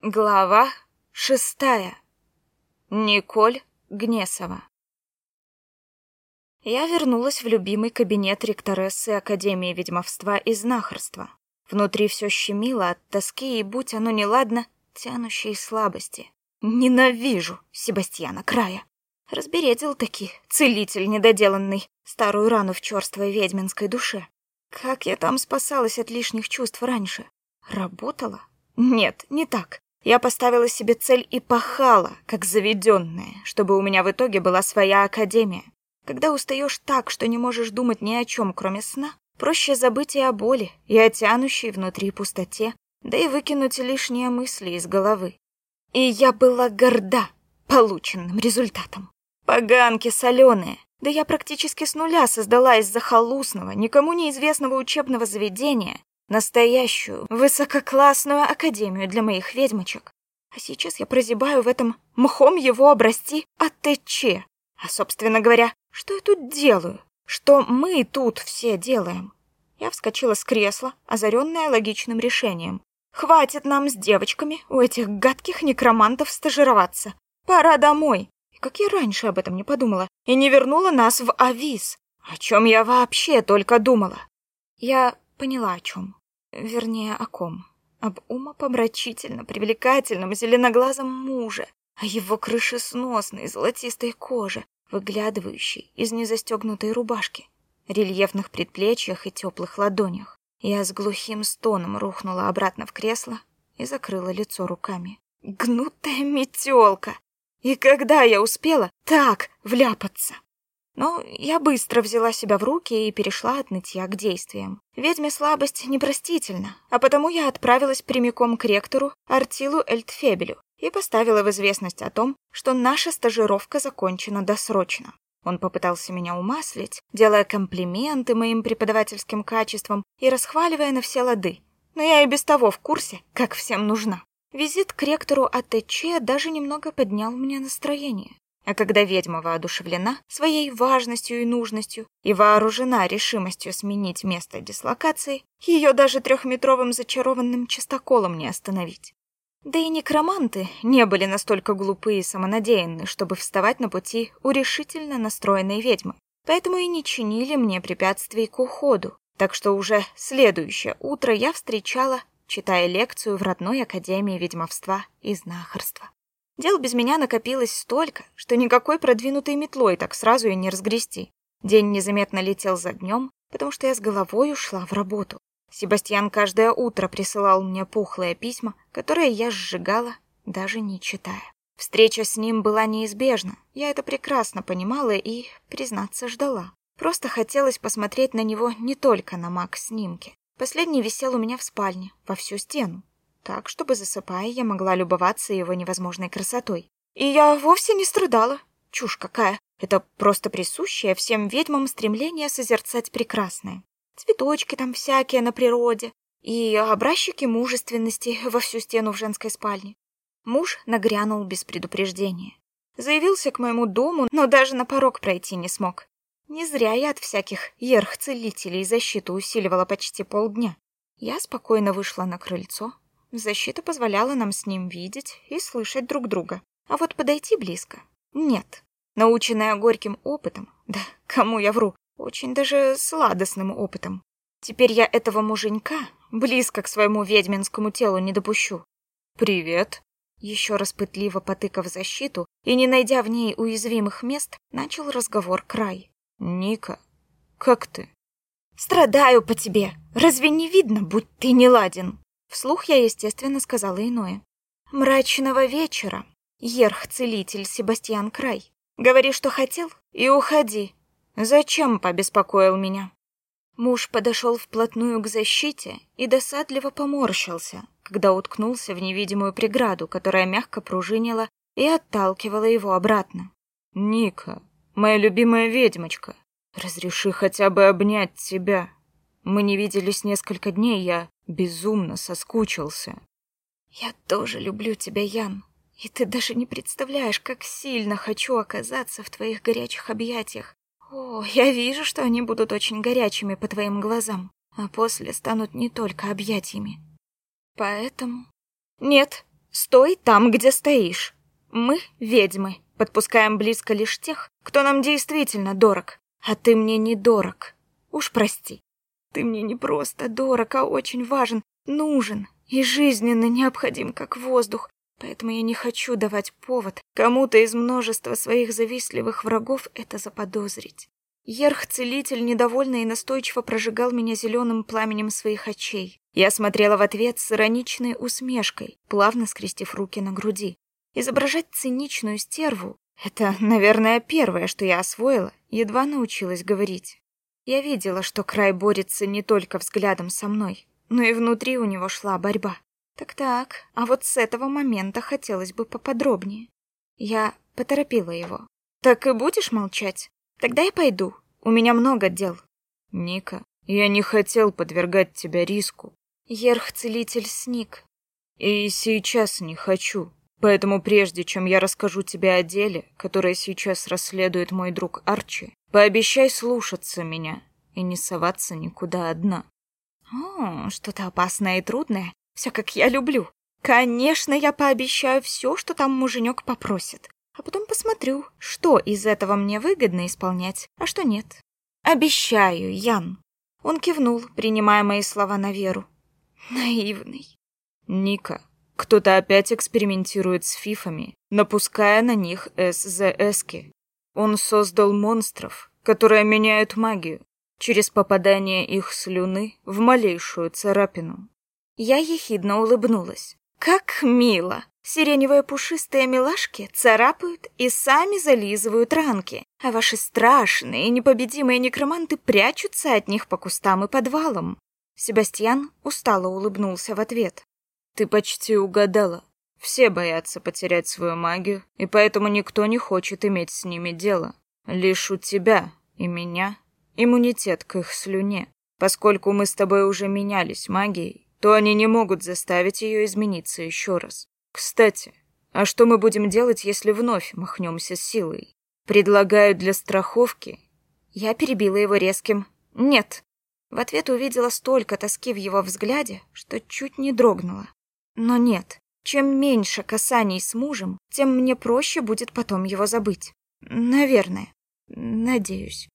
Глава шестая. Николь Гнесова. Я вернулась в любимый кабинет ректорессы Академии ведьмовства и знахарства. Внутри все щемило от тоски и, будь оно неладно, тянущей слабости. Ненавижу Себастьяна Края. Разбередил таки целитель недоделанный старую рану в черствой ведьминской душе. Как я там спасалась от лишних чувств раньше? Работала? Нет, не так. Я поставила себе цель и пахала, как заведенная, чтобы у меня в итоге была своя академия. Когда устаешь так, что не можешь думать ни о чем, кроме сна, проще забыть и о боли, и о тянущей внутри пустоте, да и выкинуть лишние мысли из головы. И я была горда полученным результатом. Поганки соленые. Да я практически с нуля создала из захолустного, никому неизвестного учебного заведения Настоящую, высококлассную академию для моих ведьмочек. А сейчас я прозябаю в этом мхом его обрасти АТЧ. А, собственно говоря, что я тут делаю? Что мы тут все делаем? Я вскочила с кресла, озаренная логичным решением. Хватит нам с девочками у этих гадких некромантов стажироваться. Пора домой. И как я раньше об этом не подумала и не вернула нас в Авис. О чем я вообще только думала? Я поняла о чем. Вернее, о ком? Об умопомрачительно привлекательном зеленоглазом муже, о его крышесносной золотистой коже, выглядывающей из незастегнутой рубашки, рельефных предплечьях и теплых ладонях. Я с глухим стоном рухнула обратно в кресло и закрыла лицо руками. Гнутая метелка! И когда я успела так вляпаться? Но я быстро взяла себя в руки и перешла от нытья к действиям. Ведьме слабость непростительна, а потому я отправилась прямиком к ректору Артилу Эльтфебелю и поставила в известность о том, что наша стажировка закончена досрочно. Он попытался меня умаслить, делая комплименты моим преподавательским качествам и расхваливая на все лады. Но я и без того в курсе, как всем нужна. Визит к ректору АТЧ даже немного поднял мне настроение. А когда ведьма воодушевлена своей важностью и нужностью и вооружена решимостью сменить место дислокации, ее даже трехметровым зачарованным чистоколом не остановить. Да и некроманты не были настолько глупы и самонадеянны, чтобы вставать на пути у решительно настроенной ведьмы, поэтому и не чинили мне препятствий к уходу. Так что уже следующее утро я встречала, читая лекцию в родной академии ведьмовства и знахарства. Дел без меня накопилось столько, что никакой продвинутой метлой так сразу и не разгрести. День незаметно летел за днем, потому что я с головой ушла в работу. Себастьян каждое утро присылал мне пухлые письма, которые я сжигала, даже не читая. Встреча с ним была неизбежна, я это прекрасно понимала и, признаться, ждала. Просто хотелось посмотреть на него не только на маг-снимке. Последний висел у меня в спальне, во всю стену так, чтобы, засыпая, я могла любоваться его невозможной красотой. И я вовсе не страдала. Чушь какая. Это просто присущее всем ведьмам стремление созерцать прекрасное. Цветочки там всякие на природе и образчики мужественности во всю стену в женской спальне. Муж нагрянул без предупреждения. Заявился к моему дому, но даже на порог пройти не смог. Не зря я от всяких ерх-целителей защиту усиливала почти полдня. Я спокойно вышла на крыльцо, Защита позволяла нам с ним видеть и слышать друг друга. А вот подойти близко — нет. Наученная горьким опытом, да кому я вру, очень даже сладостным опытом. Теперь я этого муженька близко к своему ведьминскому телу не допущу. «Привет!» Еще раз пытливо потыкав защиту и не найдя в ней уязвимых мест, начал разговор край. «Ника, как ты?» «Страдаю по тебе. Разве не видно, будь ты не ладен?» Вслух я, естественно, сказала иное. «Мрачного вечера, ерх-целитель Себастьян Край. Говори, что хотел, и уходи. Зачем побеспокоил меня?» Муж подошел вплотную к защите и досадливо поморщился, когда уткнулся в невидимую преграду, которая мягко пружинила и отталкивала его обратно. «Ника, моя любимая ведьмочка, разреши хотя бы обнять тебя. Мы не виделись несколько дней, я безумно соскучился. Я тоже люблю тебя, Ян. И ты даже не представляешь, как сильно хочу оказаться в твоих горячих объятиях. О, я вижу, что они будут очень горячими по твоим глазам, а после станут не только объятиями. Поэтому... Нет, Стой там, где стоишь. Мы — ведьмы, подпускаем близко лишь тех, кто нам действительно дорог. А ты мне не дорог. Уж прости. Ты мне не просто дорог, а очень важен, нужен и жизненно необходим, как воздух. Поэтому я не хочу давать повод кому-то из множества своих завистливых врагов это заподозрить. Ерх-целитель недовольно и настойчиво прожигал меня зеленым пламенем своих очей. Я смотрела в ответ с ироничной усмешкой, плавно скрестив руки на груди. Изображать циничную стерву — это, наверное, первое, что я освоила, едва научилась говорить. Я видела, что край борется не только взглядом со мной, но и внутри у него шла борьба. Так-так, а вот с этого момента хотелось бы поподробнее. Я поторопила его. «Так и будешь молчать? Тогда я пойду. У меня много дел». «Ника, я не хотел подвергать тебя риску». Ерх-целитель сник. «И сейчас не хочу. Поэтому прежде чем я расскажу тебе о деле, которое сейчас расследует мой друг Арчи, пообещай слушаться меня и не соваться никуда одна. О, что-то опасное и трудное. Все как я люблю. Конечно, я пообещаю все, что там муженек попросит. А потом посмотрю, что из этого мне выгодно исполнять, а что нет. Обещаю, Ян. Он кивнул, принимая мои слова на веру. Наивный. Ника, кто-то опять экспериментирует с фифами, напуская на них СЗСки. Он создал монстров, которые меняют магию через попадание их слюны в малейшую царапину. Я ехидно улыбнулась. Как мило! Сиреневые пушистые милашки царапают и сами зализывают ранки, а ваши страшные непобедимые некроманты прячутся от них по кустам и подвалам. Себастьян устало улыбнулся в ответ. Ты почти угадала. Все боятся потерять свою магию, и поэтому никто не хочет иметь с ними дело. Лишь у тебя и меня иммунитет к их слюне. Поскольку мы с тобой уже менялись магией, то они не могут заставить ее измениться еще раз. Кстати, а что мы будем делать, если вновь махнемся силой? Предлагаю для страховки. Я перебила его резким «нет». В ответ увидела столько тоски в его взгляде, что чуть не дрогнула. Но нет, чем меньше касаний с мужем, тем мне проще будет потом его забыть. Наверное. Надеюсь.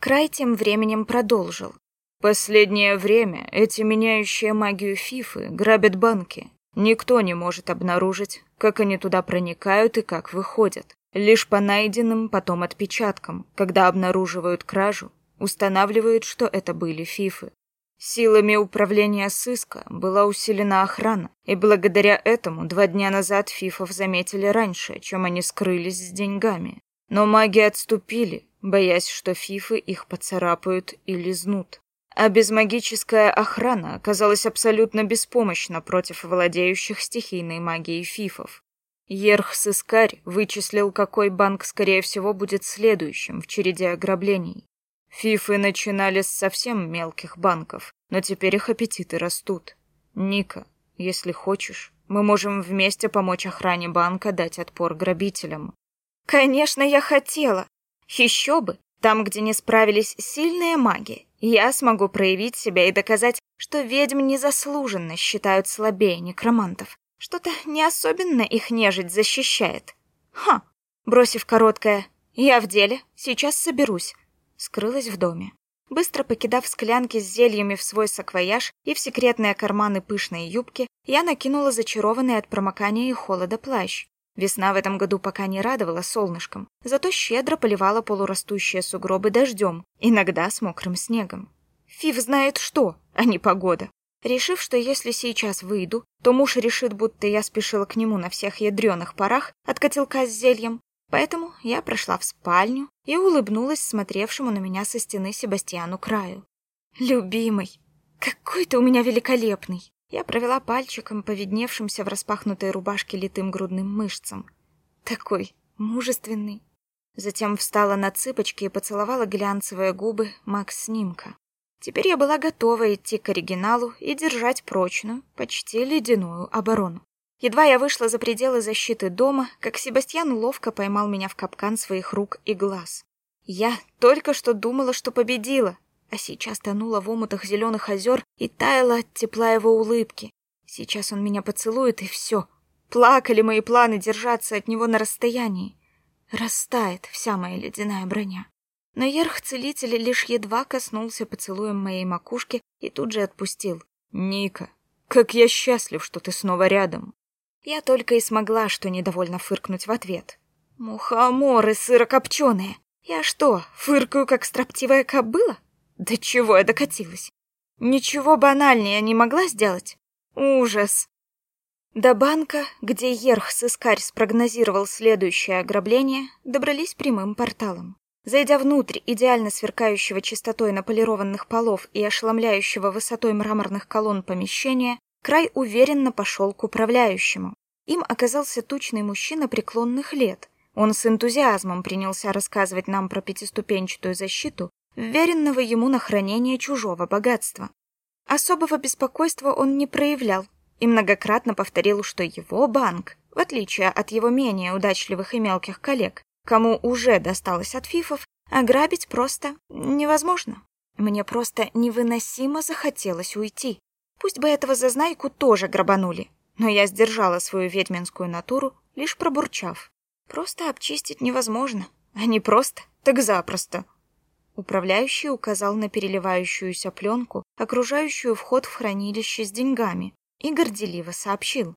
Край тем временем продолжил. Последнее время эти меняющие магию фифы грабят банки. Никто не может обнаружить, как они туда проникают и как выходят. Лишь по найденным потом отпечаткам, когда обнаруживают кражу, устанавливают, что это были фифы. Силами управления сыска была усилена охрана, и благодаря этому два дня назад фифов заметили раньше, чем они скрылись с деньгами. Но маги отступили, боясь, что фифы их поцарапают и лизнут. А безмагическая охрана оказалась абсолютно беспомощна против владеющих стихийной магией фифов. Ерх-сыскарь вычислил, какой банк, скорее всего, будет следующим в череде ограблений. Фифы начинали с совсем мелких банков, но теперь их аппетиты растут. Ника, если хочешь, мы можем вместе помочь охране банка дать отпор грабителям. Конечно, я хотела. Еще бы, там, где не справились сильные маги, я смогу проявить себя и доказать, что ведьм незаслуженно считают слабее некромантов. Что-то не особенно их нежить защищает. Ха! Бросив короткое «Я в деле, сейчас соберусь», скрылась в доме. Быстро покидав склянки с зельями в свой саквояж и в секретные карманы пышной юбки, я накинула зачарованный от промокания и холода плащ. Весна в этом году пока не радовала солнышком, зато щедро поливала полурастущие сугробы дождем, иногда с мокрым снегом. Фив знает что, а не погода. Решив, что если сейчас выйду, то муж решит, будто я спешила к нему на всех ядреных парах от котелка с зельем, Поэтому я прошла в спальню и улыбнулась смотревшему на меня со стены Себастьяну Краю. «Любимый, какой ты у меня великолепный!» Я провела пальчиком по видневшимся в распахнутой рубашке литым грудным мышцам. «Такой мужественный!» Затем встала на цыпочки и поцеловала глянцевые губы Макс-снимка. Теперь я была готова идти к оригиналу и держать прочную, почти ледяную оборону. Едва я вышла за пределы защиты дома, как Себастьян ловко поймал меня в капкан своих рук и глаз. Я только что думала, что победила, а сейчас тонула в омутах зеленых озер и таяла от тепла его улыбки. Сейчас он меня поцелует, и все. Плакали мои планы держаться от него на расстоянии. Растает вся моя ледяная броня. Но ерх-целитель лишь едва коснулся поцелуем моей макушки и тут же отпустил. «Ника, как я счастлив, что ты снова рядом!» Я только и смогла, что недовольно фыркнуть в ответ. «Мухоморы сырокопченые! Я что, фыркаю, как строптивая кобыла? До чего я докатилась? Ничего банальнее не могла сделать? Ужас!» До банка, где Ерх-сыскарь спрогнозировал следующее ограбление, добрались прямым порталом. Зайдя внутрь идеально сверкающего чистотой наполированных полов и ошеломляющего высотой мраморных колонн помещения, Край уверенно пошел к управляющему. Им оказался тучный мужчина преклонных лет. Он с энтузиазмом принялся рассказывать нам про пятиступенчатую защиту, вверенного ему на хранение чужого богатства. Особого беспокойства он не проявлял и многократно повторил, что его банк, в отличие от его менее удачливых и мелких коллег, кому уже досталось от фифов, ограбить просто невозможно. Мне просто невыносимо захотелось уйти. Пусть бы этого зазнайку тоже грабанули, но я сдержала свою ведьминскую натуру, лишь пробурчав. Просто обчистить невозможно, а не просто, так запросто. Управляющий указал на переливающуюся пленку, окружающую вход в хранилище с деньгами, и горделиво сообщил.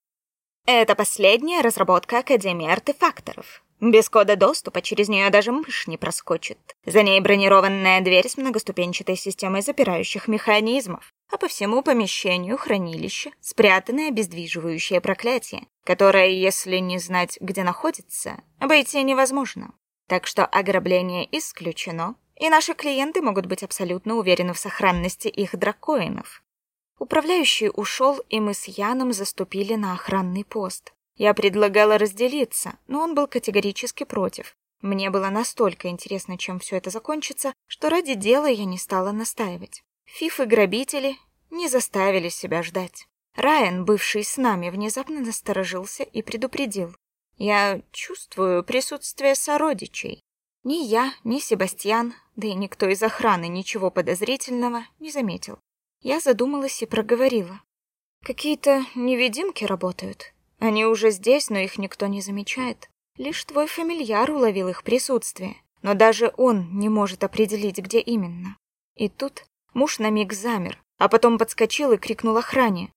«Это последняя разработка Академии артефакторов. Без кода доступа через нее даже мышь не проскочит. За ней бронированная дверь с многоступенчатой системой запирающих механизмов, а по всему помещению хранилище спрятанное обездвиживающее проклятие, которое, если не знать, где находится, обойти невозможно. Так что ограбление исключено, и наши клиенты могут быть абсолютно уверены в сохранности их дракоинов. Управляющий ушел, и мы с Яном заступили на охранный пост. Я предлагала разделиться, но он был категорически против. Мне было настолько интересно, чем все это закончится, что ради дела я не стала настаивать. Фифы-грабители не заставили себя ждать. Райан, бывший с нами, внезапно насторожился и предупредил. «Я чувствую присутствие сородичей. Ни я, ни Себастьян, да и никто из охраны ничего подозрительного не заметил. Я задумалась и проговорила. Какие-то невидимки работают. Они уже здесь, но их никто не замечает. Лишь твой фамильяр уловил их присутствие, но даже он не может определить, где именно. И тут муж на миг замер, а потом подскочил и крикнул охране.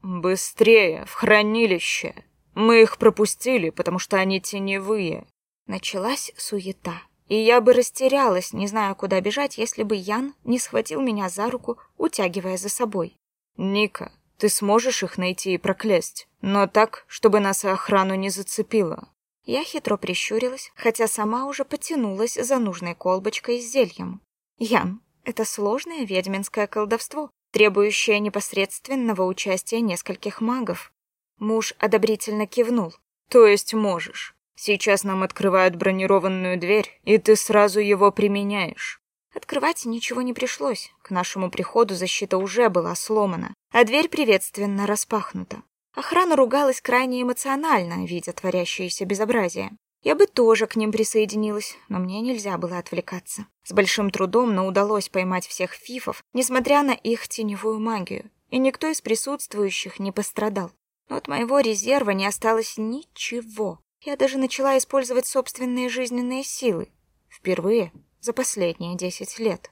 «Быстрее, в хранилище! Мы их пропустили, потому что они теневые!» Началась суета, и я бы растерялась, не зная, куда бежать, если бы Ян не схватил меня за руку, утягивая за собой. «Ника, ты сможешь их найти и проклясть, но так, чтобы нас и охрану не зацепило. Я хитро прищурилась, хотя сама уже потянулась за нужной колбочкой с зельем. Ян, это сложное ведьминское колдовство, требующее непосредственного участия нескольких магов. Муж одобрительно кивнул. То есть можешь. Сейчас нам открывают бронированную дверь, и ты сразу его применяешь. Открывать ничего не пришлось. К нашему приходу защита уже была сломана, а дверь приветственно распахнута. Охрана ругалась крайне эмоционально, видя творящееся безобразие. Я бы тоже к ним присоединилась, но мне нельзя было отвлекаться. С большим трудом, но удалось поймать всех фифов, несмотря на их теневую магию. И никто из присутствующих не пострадал. Но от моего резерва не осталось ничего. Я даже начала использовать собственные жизненные силы. Впервые за последние десять лет.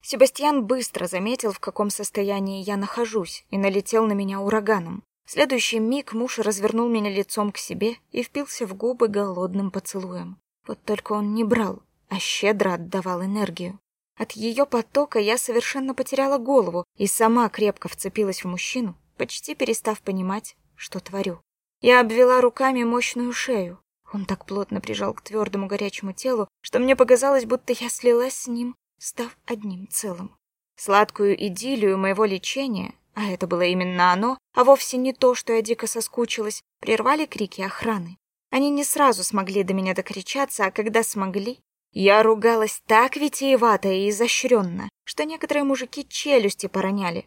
Себастьян быстро заметил, в каком состоянии я нахожусь, и налетел на меня ураганом. В следующий миг муж развернул меня лицом к себе и впился в губы голодным поцелуем. Вот только он не брал, а щедро отдавал энергию. От ее потока я совершенно потеряла голову и сама крепко вцепилась в мужчину, почти перестав понимать, что творю. Я обвела руками мощную шею, он так плотно прижал к твердому горячему телу, что мне показалось, будто я слилась с ним, став одним целым. Сладкую идиллию моего лечения, а это было именно оно, а вовсе не то, что я дико соскучилась, прервали крики охраны. Они не сразу смогли до меня докричаться, а когда смогли, я ругалась так витиевато и изощренно, что некоторые мужики челюсти пороняли.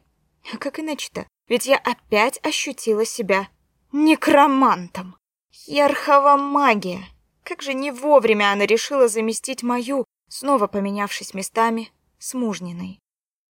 А как иначе-то? Ведь я опять ощутила себя некромантом. Ярхова магия! Как же не вовремя она решила заместить мою, снова поменявшись местами, с мужниной.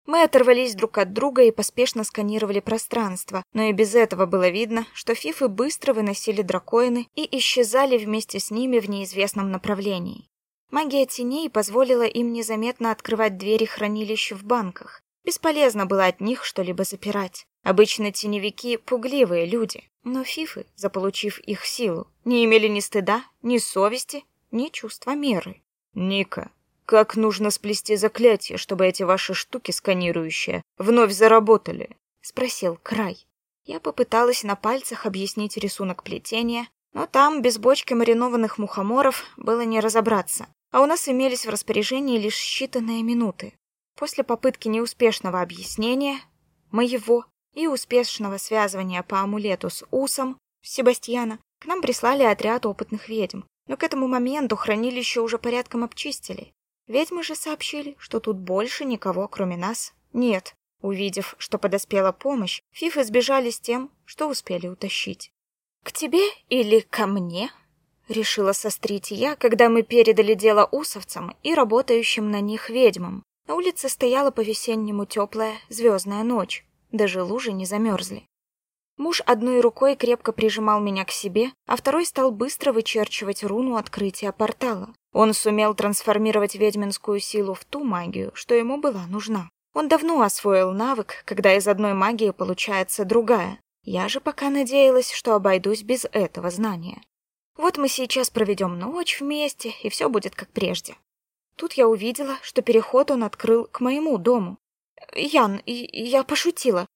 Мы оторвались друг от друга и поспешно сканировали пространство, но и без этого было видно, что фифы быстро выносили дракоины и исчезали вместе с ними в неизвестном направлении. Магия теней позволила им незаметно открывать двери хранилищ в банках. Бесполезно было от них что-либо запирать. Обычно теневики — пугливые люди, но фифы, заполучив их силу, не имели ни стыда, ни совести, ни чувства меры. «Ника, как нужно сплести заклятие, чтобы эти ваши штуки сканирующие вновь заработали?» — спросил Край. Я попыталась на пальцах объяснить рисунок плетения, но там, без бочки маринованных мухоморов, было не разобраться, а у нас имелись в распоряжении лишь считанные минуты. После попытки неуспешного объяснения, моего и успешного связывания по амулету с Усом, Себастьяна, к нам прислали отряд опытных ведьм, но к этому моменту хранилище уже порядком обчистили. Ведьмы же сообщили, что тут больше никого, кроме нас, нет. Увидев, что подоспела помощь, фифы сбежали с тем, что успели утащить. «К тебе или ко мне?» — решила сострить я, когда мы передали дело усовцам и работающим на них ведьмам. На улице стояла по-весеннему теплая звездная ночь, даже лужи не замерзли. Муж одной рукой крепко прижимал меня к себе, а второй стал быстро вычерчивать руну открытия портала. Он сумел трансформировать ведьминскую силу в ту магию, что ему была нужна. Он давно освоил навык, когда из одной магии получается другая. Я же пока надеялась, что обойдусь без этого знания. Вот мы сейчас проведем ночь вместе, и все будет как прежде. Тут я увидела, что переход он открыл к моему дому. «Ян, я пошутила.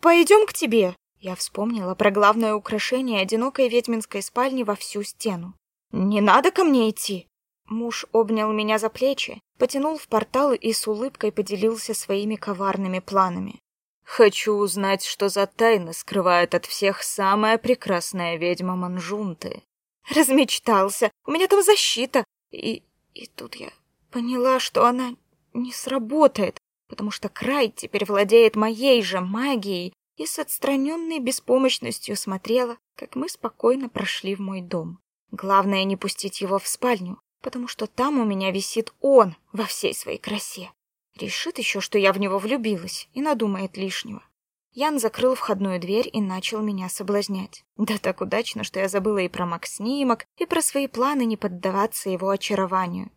Пойдем к тебе», я вспомнила про главное украшение одинокой ведьминской спальни во всю стену. «Не надо ко мне идти!» Муж обнял меня за плечи, потянул в портал и с улыбкой поделился своими коварными планами. «Хочу узнать, что за тайна скрывает от всех самая прекрасная ведьма Манжунты». Размечтался. У меня там защита. И, и тут я поняла, что она не сработает, потому что край теперь владеет моей же магией и с отстраненной беспомощностью смотрела, как мы спокойно прошли в мой дом. Главное не пустить его в спальню, потому что там у меня висит он во всей своей красе. Решит еще, что я в него влюбилась, и надумает лишнего. Ян закрыл входную дверь и начал меня соблазнять. Да так удачно, что я забыла и про Макс-снимок, и про свои планы не поддаваться его очарованию.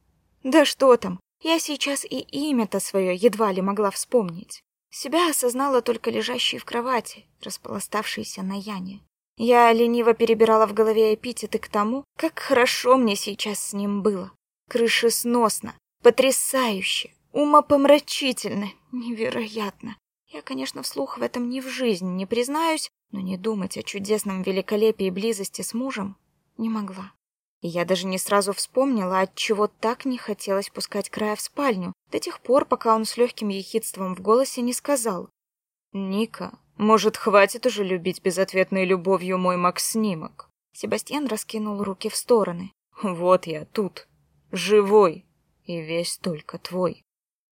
Да что там, я сейчас и имя-то свое едва ли могла вспомнить. Себя осознала только лежащий в кровати, распластавшийся на Яне. Я лениво перебирала в голове эпитеты к тому, как хорошо мне сейчас с ним было. Крышесносно, потрясающе, умопомрачительно, невероятно. Я, конечно, вслух в этом ни в жизнь не признаюсь, но не думать о чудесном великолепии близости с мужем не могла. И я даже не сразу вспомнила, от чего так не хотелось пускать края в спальню, до тех пор, пока он с легким ехидством в голосе не сказал. «Ника, может, хватит уже любить безответной любовью мой Макс-снимок?» Себастьян раскинул руки в стороны. «Вот я тут, живой, и весь только твой».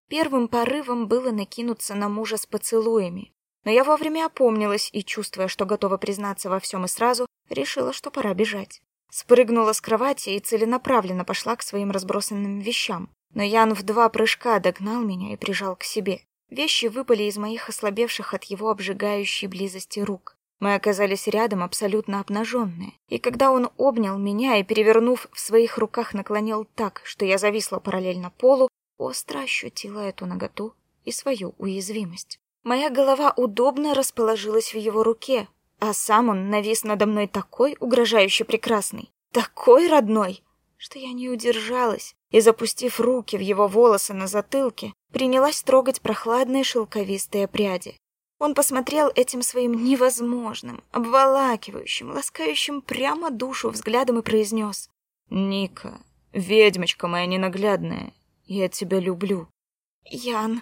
Первым порывом было накинуться на мужа с поцелуями, но я вовремя опомнилась и, чувствуя, что готова признаться во всем и сразу, решила, что пора бежать. Спрыгнула с кровати и целенаправленно пошла к своим разбросанным вещам. Но Ян в два прыжка догнал меня и прижал к себе. Вещи выпали из моих ослабевших от его обжигающей близости рук. Мы оказались рядом абсолютно обнаженные. И когда он обнял меня и, перевернув в своих руках, наклонил так, что я зависла параллельно полу, остро ощутила эту наготу и свою уязвимость. Моя голова удобно расположилась в его руке, а сам он навис надо мной такой угрожающе прекрасный, такой родной, что я не удержалась и, запустив руки в его волосы на затылке, принялась трогать прохладные шелковистые пряди. Он посмотрел этим своим невозможным, обволакивающим, ласкающим прямо душу взглядом и произнес. «Ника, ведьмочка моя ненаглядная, я тебя люблю». «Ян,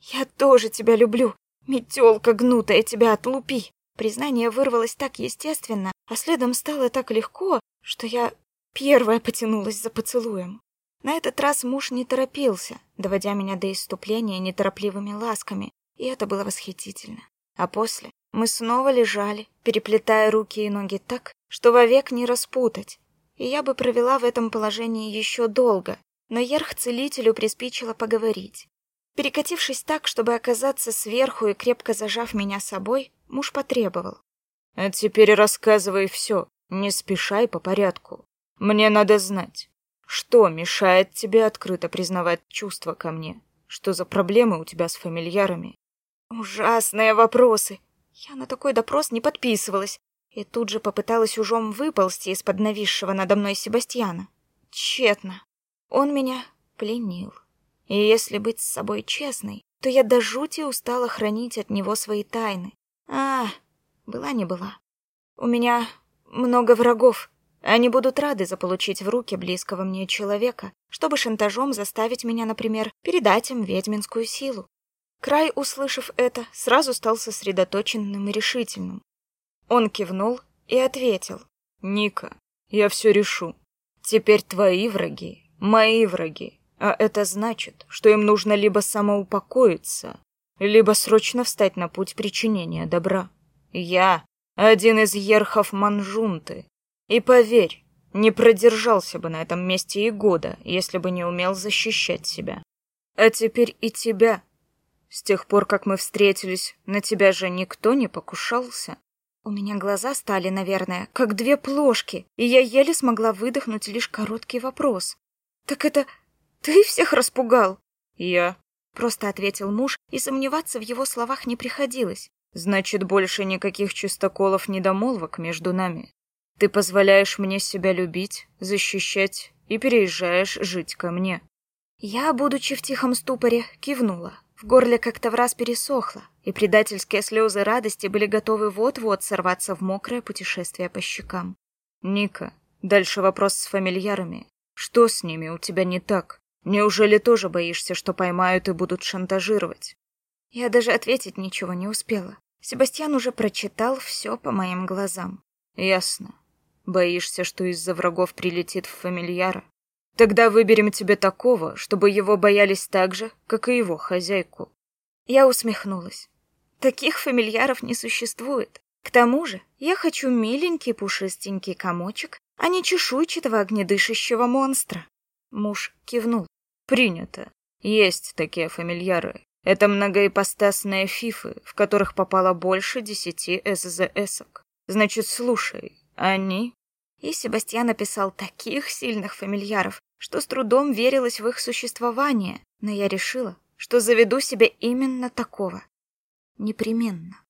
я тоже тебя люблю. Метелка гнутая, тебя отлупи!» Признание вырвалось так естественно, а следом стало так легко, что я первая потянулась за поцелуем. На этот раз муж не торопился, доводя меня до иступления неторопливыми ласками, и это было восхитительно. А после мы снова лежали, переплетая руки и ноги так, что вовек не распутать, и я бы провела в этом положении еще долго, но Ерх-целителю приспичило поговорить. Перекатившись так, чтобы оказаться сверху и крепко зажав меня собой, муж потребовал. «А теперь рассказывай все, не спешай по порядку. Мне надо знать, что мешает тебе открыто признавать чувства ко мне? Что за проблемы у тебя с фамильярами?» «Ужасные вопросы. Я на такой допрос не подписывалась и тут же попыталась ужом выползти из-под нависшего надо мной Себастьяна. Тщетно. Он меня пленил. И если быть с собой честной, то я до жути устала хранить от него свои тайны. А, была не была. У меня много врагов. Они будут рады заполучить в руки близкого мне человека, чтобы шантажом заставить меня, например, передать им ведьминскую силу. Край, услышав это, сразу стал сосредоточенным и решительным. Он кивнул и ответил. «Ника, я все решу. Теперь твои враги, мои враги. А это значит, что им нужно либо самоупокоиться, либо срочно встать на путь причинения добра. Я один из ерхов Манжунты. И поверь, не продержался бы на этом месте и года, если бы не умел защищать себя. А теперь и тебя. С тех пор, как мы встретились, на тебя же никто не покушался. У меня глаза стали, наверное, как две плошки, и я еле смогла выдохнуть лишь короткий вопрос. Так это «Ты всех распугал?» «Я», — просто ответил муж, и сомневаться в его словах не приходилось. «Значит, больше никаких чистоколов-недомолвок между нами. Ты позволяешь мне себя любить, защищать и переезжаешь жить ко мне». Я, будучи в тихом ступоре, кивнула. В горле как-то в раз пересохло, и предательские слезы радости были готовы вот-вот сорваться в мокрое путешествие по щекам. «Ника, дальше вопрос с фамильярами. Что с ними у тебя не так?» Неужели тоже боишься, что поймают и будут шантажировать? Я даже ответить ничего не успела. Себастьян уже прочитал все по моим глазам. Ясно. Боишься, что из-за врагов прилетит в фамильяра? Тогда выберем тебе такого, чтобы его боялись так же, как и его хозяйку. Я усмехнулась. Таких фамильяров не существует. К тому же, я хочу миленький пушистенький комочек, а не чешуйчатого огнедышащего монстра. Муж кивнул. Принято. Есть такие фамильяры. Это многоипостасные фифы, в которых попало больше десяти СЗСок. Значит, слушай, они... И Себастьян написал таких сильных фамильяров, что с трудом верилось в их существование, но я решила, что заведу себе именно такого. Непременно.